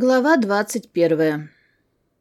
Глава 21.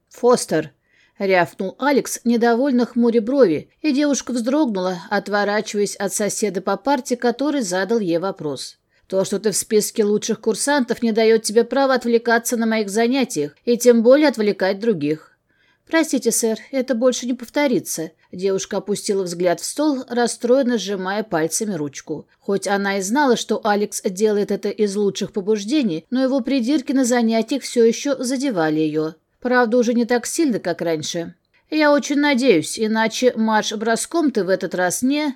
Фостер. Рявкнул Алекс, недовольно хмуря брови, и девушка вздрогнула, отворачиваясь от соседа по парте, который задал ей вопрос. «То, что ты в списке лучших курсантов, не дает тебе права отвлекаться на моих занятиях, и тем более отвлекать других». «Простите, сэр, это больше не повторится. Девушка опустила взгляд в стол, расстроенно сжимая пальцами ручку. Хоть она и знала, что Алекс делает это из лучших побуждений, но его придирки на занятиях все еще задевали ее. Правда, уже не так сильно, как раньше. «Я очень надеюсь, иначе марш броском ты в этот раз не...»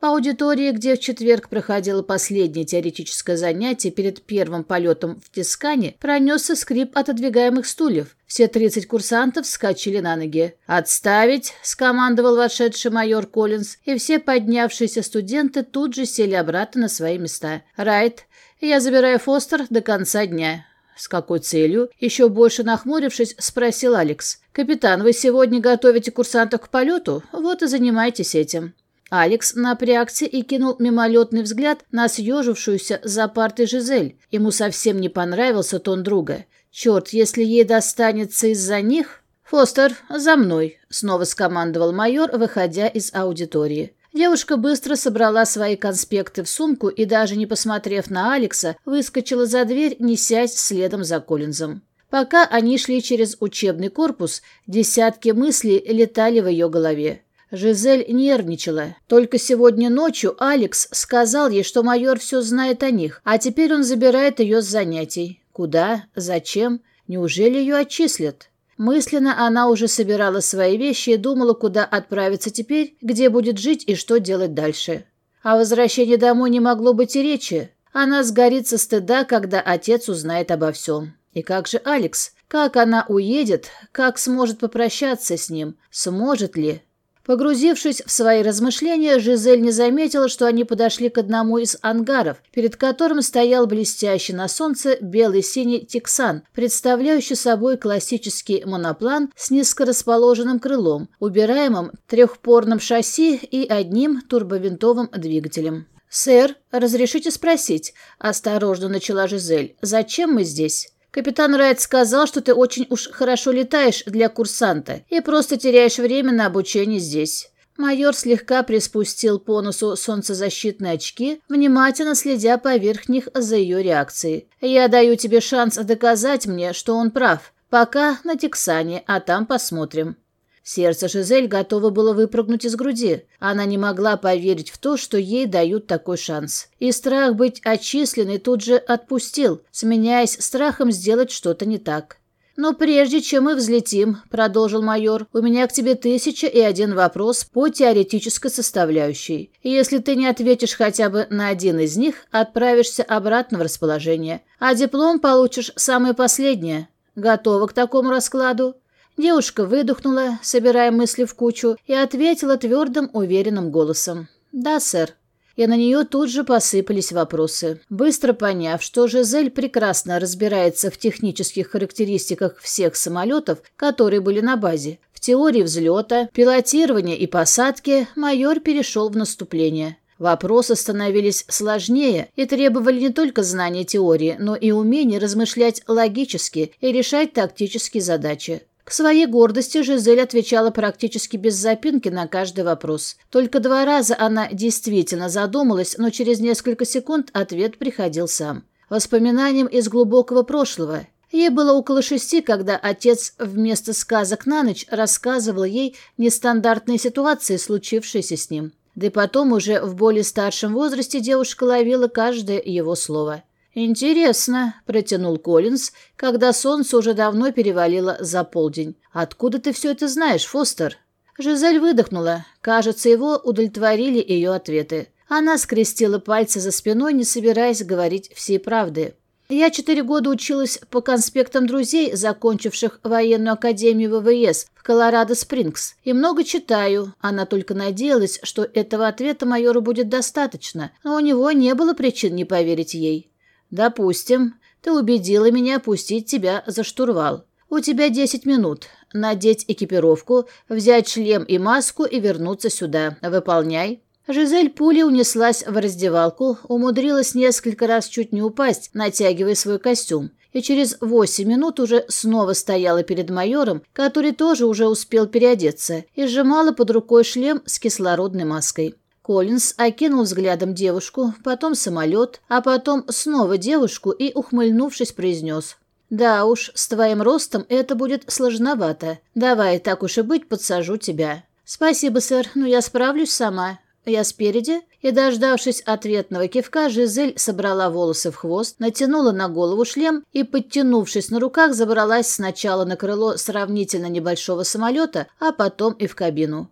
По аудитории, где в четверг проходило последнее теоретическое занятие перед первым полетом в Тискане, пронесся скрип отодвигаемых стульев. Все 30 курсантов вскочили на ноги. «Отставить!» – скомандовал вошедший майор Коллинз, и все поднявшиеся студенты тут же сели обратно на свои места. «Райт, я забираю Фостер до конца дня». «С какой целью?» – еще больше нахмурившись, спросил Алекс. «Капитан, вы сегодня готовите курсантов к полету? Вот и занимайтесь этим». Алекс на преакции и кинул мимолетный взгляд на съежившуюся за партой Жизель. Ему совсем не понравился тон друга. «Черт, если ей достанется из-за них...» «Фостер, за мной!» — снова скомандовал майор, выходя из аудитории. Девушка быстро собрала свои конспекты в сумку и, даже не посмотрев на Алекса, выскочила за дверь, несясь следом за Коллинзом. Пока они шли через учебный корпус, десятки мыслей летали в ее голове. Жизель нервничала. Только сегодня ночью Алекс сказал ей, что майор все знает о них, а теперь он забирает ее с занятий. Куда? Зачем? Неужели ее отчислят? Мысленно она уже собирала свои вещи и думала, куда отправиться теперь, где будет жить и что делать дальше. О возвращении домой не могло быть и речи. Она сгорит со стыда, когда отец узнает обо всем. И как же Алекс? Как она уедет? Как сможет попрощаться с ним? Сможет ли? Погрузившись в свои размышления, Жизель не заметила, что они подошли к одному из ангаров, перед которым стоял блестящий на солнце белый-синий тексан, представляющий собой классический моноплан с низко расположенным крылом, убираемым трехпорным шасси и одним турбовинтовым двигателем. «Сэр, разрешите спросить?» – осторожно начала Жизель. «Зачем мы здесь?» Капитан Райт сказал, что ты очень уж хорошо летаешь для курсанта и просто теряешь время на обучение здесь. Майор слегка приспустил по носу солнцезащитные очки, внимательно следя поверх них за ее реакцией. «Я даю тебе шанс доказать мне, что он прав. Пока на Тексане, а там посмотрим». Сердце Шизель готово было выпрыгнуть из груди. Она не могла поверить в то, что ей дают такой шанс. И страх быть отчисленной тут же отпустил, сменяясь страхом сделать что-то не так. «Но прежде чем мы взлетим», — продолжил майор, — «у меня к тебе тысяча и один вопрос по теоретической составляющей. Если ты не ответишь хотя бы на один из них, отправишься обратно в расположение, а диплом получишь самое последнее. Готова к такому раскладу?» Девушка выдохнула, собирая мысли в кучу, и ответила твердым, уверенным голосом. «Да, сэр». И на нее тут же посыпались вопросы. Быстро поняв, что Жизель прекрасно разбирается в технических характеристиках всех самолетов, которые были на базе, в теории взлета, пилотирования и посадки, майор перешел в наступление. Вопросы становились сложнее и требовали не только знания теории, но и умения размышлять логически и решать тактические задачи. К своей гордости Жизель отвечала практически без запинки на каждый вопрос. Только два раза она действительно задумалась, но через несколько секунд ответ приходил сам. Воспоминанием из глубокого прошлого. Ей было около шести, когда отец вместо сказок на ночь рассказывал ей нестандартные ситуации, случившиеся с ним. Да и потом уже в более старшем возрасте девушка ловила каждое его слово. «Интересно», — протянул Коллинз, когда солнце уже давно перевалило за полдень. «Откуда ты все это знаешь, Фостер?» Жизель выдохнула. Кажется, его удовлетворили ее ответы. Она скрестила пальцы за спиной, не собираясь говорить всей правды. «Я четыре года училась по конспектам друзей, закончивших военную академию ВВС в Колорадо-Спрингс, и много читаю. Она только надеялась, что этого ответа майору будет достаточно, но у него не было причин не поверить ей». Допустим, ты убедила меня пустить тебя за штурвал. У тебя 10 минут. Надеть экипировку, взять шлем и маску и вернуться сюда. Выполняй». Жизель пули унеслась в раздевалку, умудрилась несколько раз чуть не упасть, натягивая свой костюм, и через восемь минут уже снова стояла перед майором, который тоже уже успел переодеться, и сжимала под рукой шлем с кислородной маской. Коллинз окинул взглядом девушку, потом самолет, а потом снова девушку и, ухмыльнувшись, произнес. «Да уж, с твоим ростом это будет сложновато. Давай, так уж и быть, подсажу тебя». «Спасибо, сэр, но я справлюсь сама. Я спереди?» И, дождавшись ответного кивка, Жизель собрала волосы в хвост, натянула на голову шлем и, подтянувшись на руках, забралась сначала на крыло сравнительно небольшого самолета, а потом и в кабину.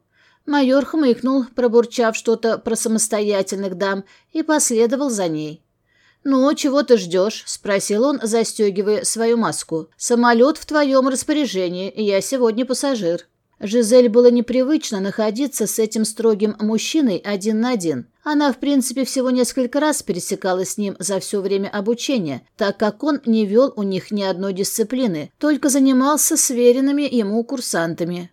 Майор хмыкнул, пробурчав что-то про самостоятельных дам, и последовал за ней. «Ну, чего ты ждешь?» – спросил он, застегивая свою маску. «Самолет в твоем распоряжении, я сегодня пассажир». Жизель было непривычно находиться с этим строгим мужчиной один на один. Она, в принципе, всего несколько раз пересекалась с ним за все время обучения, так как он не вел у них ни одной дисциплины, только занимался сверенными ему курсантами.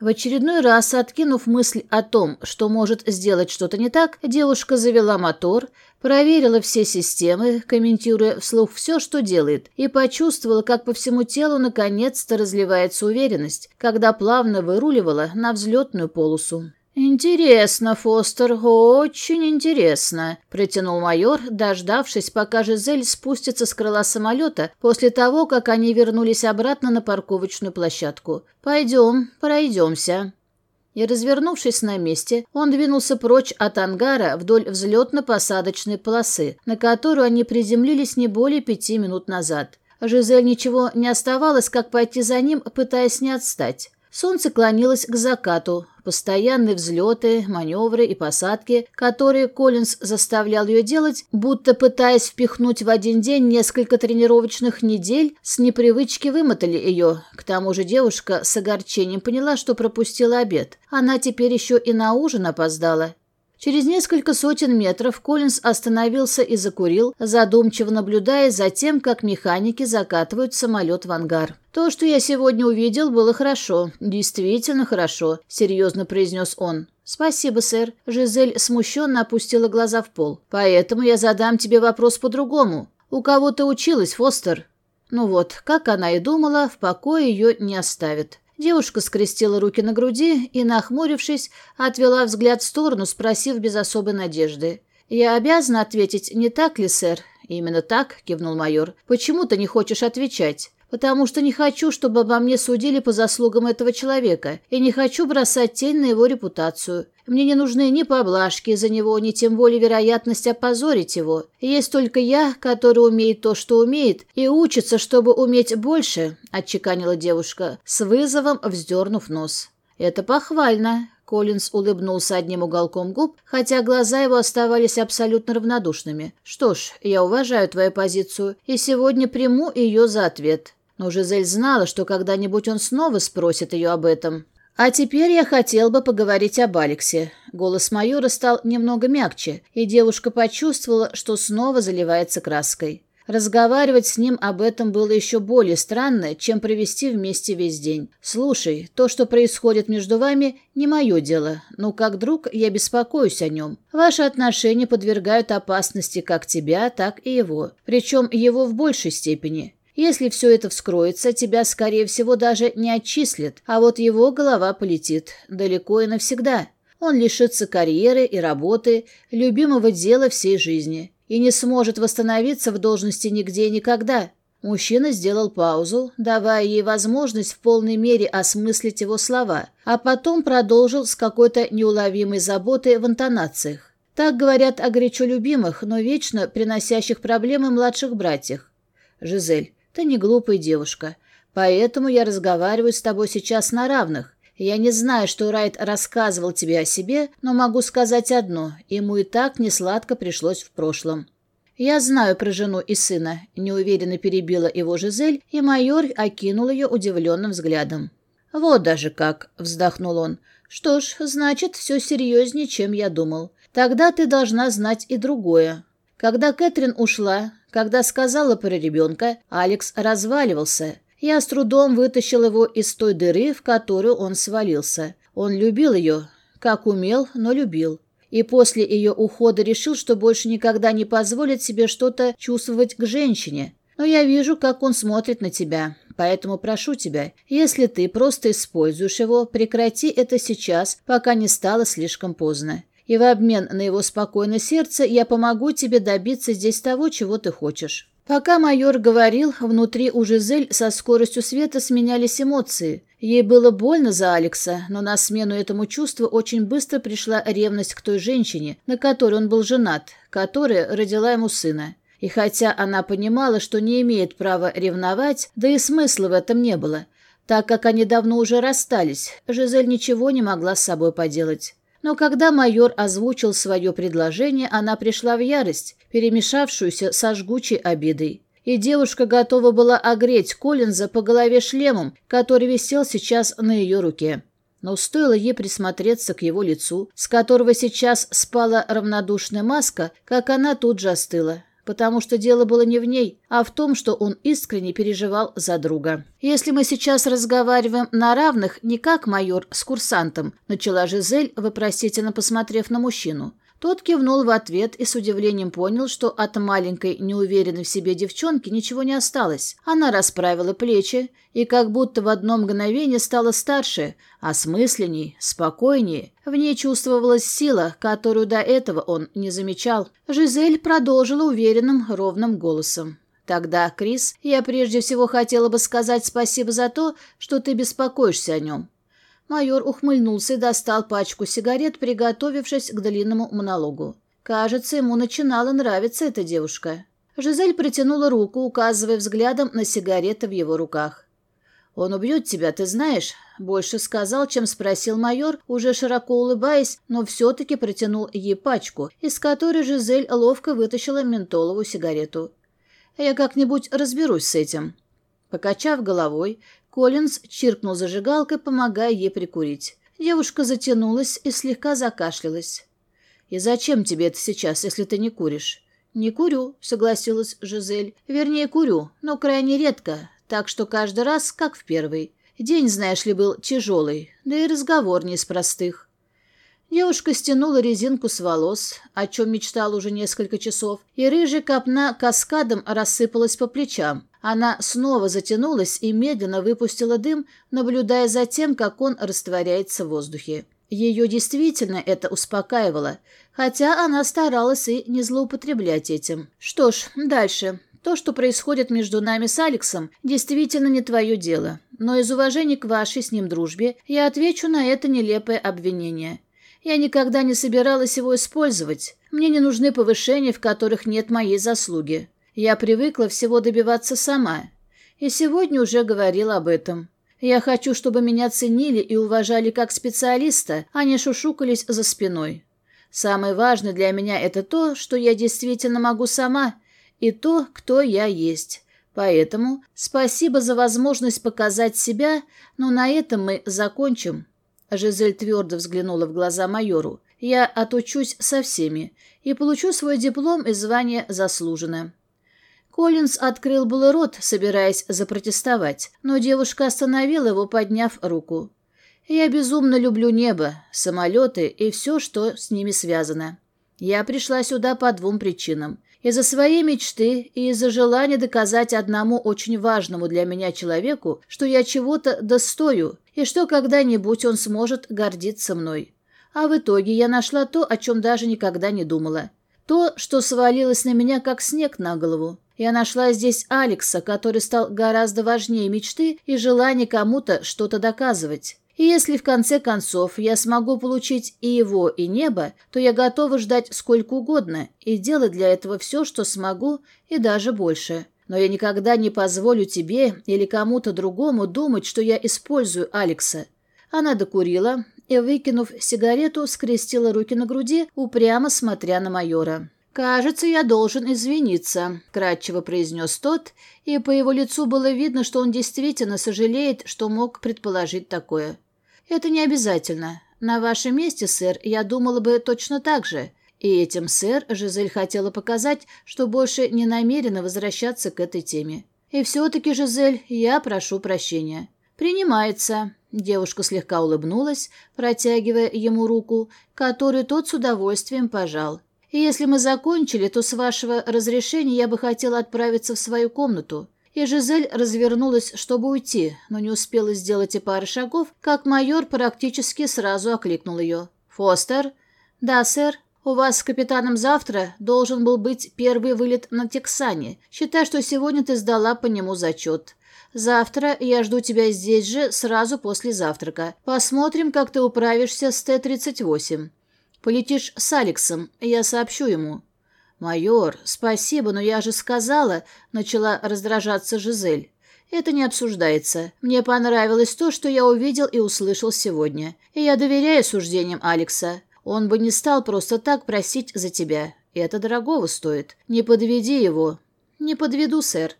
В очередной раз, откинув мысль о том, что может сделать что-то не так, девушка завела мотор, проверила все системы, комментируя вслух все, что делает, и почувствовала, как по всему телу наконец-то разливается уверенность, когда плавно выруливала на взлетную полосу. «Интересно, Фостер, очень интересно», – протянул майор, дождавшись, пока Жизель спустится с крыла самолета после того, как они вернулись обратно на парковочную площадку. «Пойдем, пройдемся». И, развернувшись на месте, он двинулся прочь от ангара вдоль взлетно-посадочной полосы, на которую они приземлились не более пяти минут назад. Жизель ничего не оставалось, как пойти за ним, пытаясь не отстать. Солнце клонилось к закату. Постоянные взлеты, маневры и посадки, которые Коллинз заставлял ее делать, будто пытаясь впихнуть в один день несколько тренировочных недель, с непривычки вымотали ее. К тому же девушка с огорчением поняла, что пропустила обед. Она теперь еще и на ужин опоздала. Через несколько сотен метров Коллинз остановился и закурил, задумчиво наблюдая за тем, как механики закатывают самолет в ангар. «То, что я сегодня увидел, было хорошо. Действительно хорошо», — серьезно произнес он. «Спасибо, сэр». Жизель смущенно опустила глаза в пол. «Поэтому я задам тебе вопрос по-другому. У кого ты училась, Фостер?» Ну вот, как она и думала, в покое ее не оставит. Девушка скрестила руки на груди и, нахмурившись, отвела взгляд в сторону, спросив без особой надежды. «Я обязана ответить, не так ли, сэр?» «Именно так», — кивнул майор. «Почему ты не хочешь отвечать?» потому что не хочу, чтобы обо мне судили по заслугам этого человека, и не хочу бросать тень на его репутацию. Мне не нужны ни поблажки за него, ни тем более вероятность опозорить его. Есть только я, который умеет то, что умеет, и учится, чтобы уметь больше», — отчеканила девушка, с вызовом вздернув нос. «Это похвально», Коллинз улыбнулся одним уголком губ, хотя глаза его оставались абсолютно равнодушными. «Что ж, я уважаю твою позицию и сегодня приму ее за ответ. Но Жизель знала, что когда-нибудь он снова спросит ее об этом. «А теперь я хотел бы поговорить об Алексе». Голос майора стал немного мягче, и девушка почувствовала, что снова заливается краской. Разговаривать с ним об этом было еще более странно, чем провести вместе весь день. «Слушай, то, что происходит между вами, не мое дело, но как друг я беспокоюсь о нем. Ваши отношения подвергают опасности как тебя, так и его. Причем его в большей степени. Если все это вскроется, тебя, скорее всего, даже не отчислят, а вот его голова полетит далеко и навсегда. Он лишится карьеры и работы, любимого дела всей жизни, и не сможет восстановиться в должности нигде и никогда. Мужчина сделал паузу, давая ей возможность в полной мере осмыслить его слова, а потом продолжил с какой-то неуловимой заботой в интонациях. Так говорят о горячо любимых, но вечно приносящих проблемы младших братьях. Жизель, ты не глупый девушка, поэтому я разговариваю с тобой сейчас на равных. Я не знаю, что Райт рассказывал тебе о себе, но могу сказать одно, ему и так несладко пришлось в прошлом. «Я знаю про жену и сына», – неуверенно перебила его Жизель, и майор окинул ее удивленным взглядом. «Вот даже как», – вздохнул он. «Что ж, значит, все серьезнее, чем я думал. Тогда ты должна знать и другое. Когда Кэтрин ушла, когда сказала про ребенка, Алекс разваливался. Я с трудом вытащил его из той дыры, в которую он свалился. Он любил ее, как умел, но любил. И после ее ухода решил, что больше никогда не позволит себе что-то чувствовать к женщине. Но я вижу, как он смотрит на тебя. Поэтому прошу тебя, если ты просто используешь его, прекрати это сейчас, пока не стало слишком поздно. И в обмен на его спокойное сердце я помогу тебе добиться здесь того, чего ты хочешь». Пока майор говорил, внутри у Жизель со скоростью света сменялись эмоции. Ей было больно за Алекса, но на смену этому чувству очень быстро пришла ревность к той женщине, на которой он был женат, которая родила ему сына. И хотя она понимала, что не имеет права ревновать, да и смысла в этом не было, так как они давно уже расстались, Жизель ничего не могла с собой поделать. Но когда майор озвучил свое предложение, она пришла в ярость, перемешавшуюся со жгучей обидой. И девушка готова была огреть Коллинза по голове шлемом, который висел сейчас на ее руке. Но стоило ей присмотреться к его лицу, с которого сейчас спала равнодушная маска, как она тут же остыла потому что дело было не в ней, а в том, что он искренне переживал за друга. «Если мы сейчас разговариваем на равных, не как майор с курсантом», – начала Жизель, вопросительно посмотрев на мужчину. Тот кивнул в ответ и с удивлением понял, что от маленькой, неуверенной в себе девчонки ничего не осталось. Она расправила плечи и как будто в одно мгновение стала старше, осмысленней, спокойнее. В ней чувствовалась сила, которую до этого он не замечал. Жизель продолжила уверенным, ровным голосом. «Тогда, Крис, я прежде всего хотела бы сказать спасибо за то, что ты беспокоишься о нем. Майор ухмыльнулся и достал пачку сигарет, приготовившись к длинному монологу. Кажется, ему начинала нравиться эта девушка. Жизель протянула руку, указывая взглядом на сигареты в его руках. «Он убьет тебя, ты знаешь?» – больше сказал, чем спросил майор, уже широко улыбаясь, но все-таки протянул ей пачку, из которой Жизель ловко вытащила ментоловую сигарету. «Я как-нибудь разберусь с этим». Покачав головой, Коллинз чиркнул зажигалкой, помогая ей прикурить. Девушка затянулась и слегка закашлялась. «И зачем тебе это сейчас, если ты не куришь?» «Не курю», — согласилась Жизель. «Вернее, курю, но крайне редко, так что каждый раз, как в первый. День, знаешь ли, был тяжелый, да и разговор не из простых». Девушка стянула резинку с волос, о чем мечтал уже несколько часов, и рыжая копна каскадом рассыпалась по плечам, она снова затянулась и медленно выпустила дым, наблюдая за тем, как он растворяется в воздухе. Ее действительно это успокаивало, хотя она старалась и не злоупотреблять этим. Что ж, дальше. То, что происходит между нами с Алексом, действительно не твое дело. Но из уважения к вашей с ним дружбе я отвечу на это нелепое обвинение. Я никогда не собиралась его использовать. Мне не нужны повышения, в которых нет моей заслуги. Я привыкла всего добиваться сама. И сегодня уже говорила об этом. Я хочу, чтобы меня ценили и уважали как специалиста, а не шушукались за спиной. Самое важное для меня это то, что я действительно могу сама, и то, кто я есть. Поэтому спасибо за возможность показать себя, но на этом мы закончим». Жизель твердо взглянула в глаза майору. «Я отучусь со всеми и получу свой диплом и звание заслуженное». Коллинз открыл был рот, собираясь запротестовать, но девушка остановила его, подняв руку. «Я безумно люблю небо, самолеты и все, что с ними связано. Я пришла сюда по двум причинам. Из-за своей мечты и из-за желания доказать одному очень важному для меня человеку, что я чего-то достою и что когда-нибудь он сможет гордиться мной. А в итоге я нашла то, о чем даже никогда не думала. То, что свалилось на меня, как снег на голову. Я нашла здесь Алекса, который стал гораздо важнее мечты и желания кому-то что-то доказывать. И если в конце концов я смогу получить и его, и небо, то я готова ждать сколько угодно и делать для этого все, что смогу, и даже больше. Но я никогда не позволю тебе или кому-то другому думать, что я использую Алекса». Она докурила и, выкинув сигарету, скрестила руки на груди, упрямо смотря на майора. Кажется, я должен извиниться, кратчево произнес тот, и по его лицу было видно, что он действительно сожалеет, что мог предположить такое. Это не обязательно. На вашем месте, сэр, я думала бы точно так же. И этим, сэр, Жизель хотела показать, что больше не намерена возвращаться к этой теме. И все-таки, Жизель, я прошу прощения. Принимается. Девушка слегка улыбнулась, протягивая ему руку, которую тот с удовольствием пожал. И Если мы закончили, то с вашего разрешения я бы хотела отправиться в свою комнату». И Жизель развернулась, чтобы уйти, но не успела сделать и пары шагов, как майор практически сразу окликнул ее. «Фостер?» «Да, сэр. У вас с капитаном завтра должен был быть первый вылет на Тексане. Считай, что сегодня ты сдала по нему зачет. Завтра я жду тебя здесь же, сразу после завтрака. Посмотрим, как ты управишься с Т-38. Полетишь с Алексом, я сообщу ему». «Майор, спасибо, но я же сказала», — начала раздражаться Жизель. «Это не обсуждается. Мне понравилось то, что я увидел и услышал сегодня. И я доверяю суждениям Алекса. Он бы не стал просто так просить за тебя. Это дорогого стоит. Не подведи его». «Не подведу, сэр».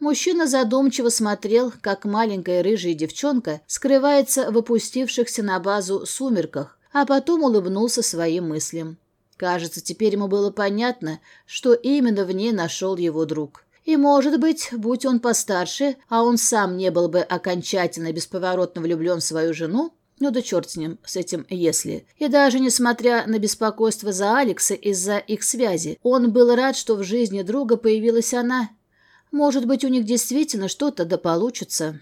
Мужчина задумчиво смотрел, как маленькая рыжая девчонка скрывается в опустившихся на базу сумерках, а потом улыбнулся своим мыслям. Кажется, теперь ему было понятно, что именно в ней нашел его друг. И, может быть, будь он постарше, а он сам не был бы окончательно бесповоротно влюблен в свою жену, ну да черт с ним, с этим «если». И даже несмотря на беспокойство за Алекса из-за их связи, он был рад, что в жизни друга появилась она. Может быть, у них действительно что-то да получится.